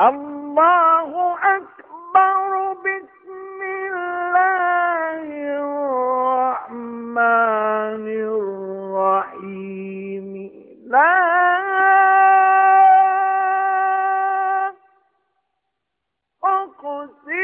الله أكبر بسم الله الرحمن الرحيم. لا أقسم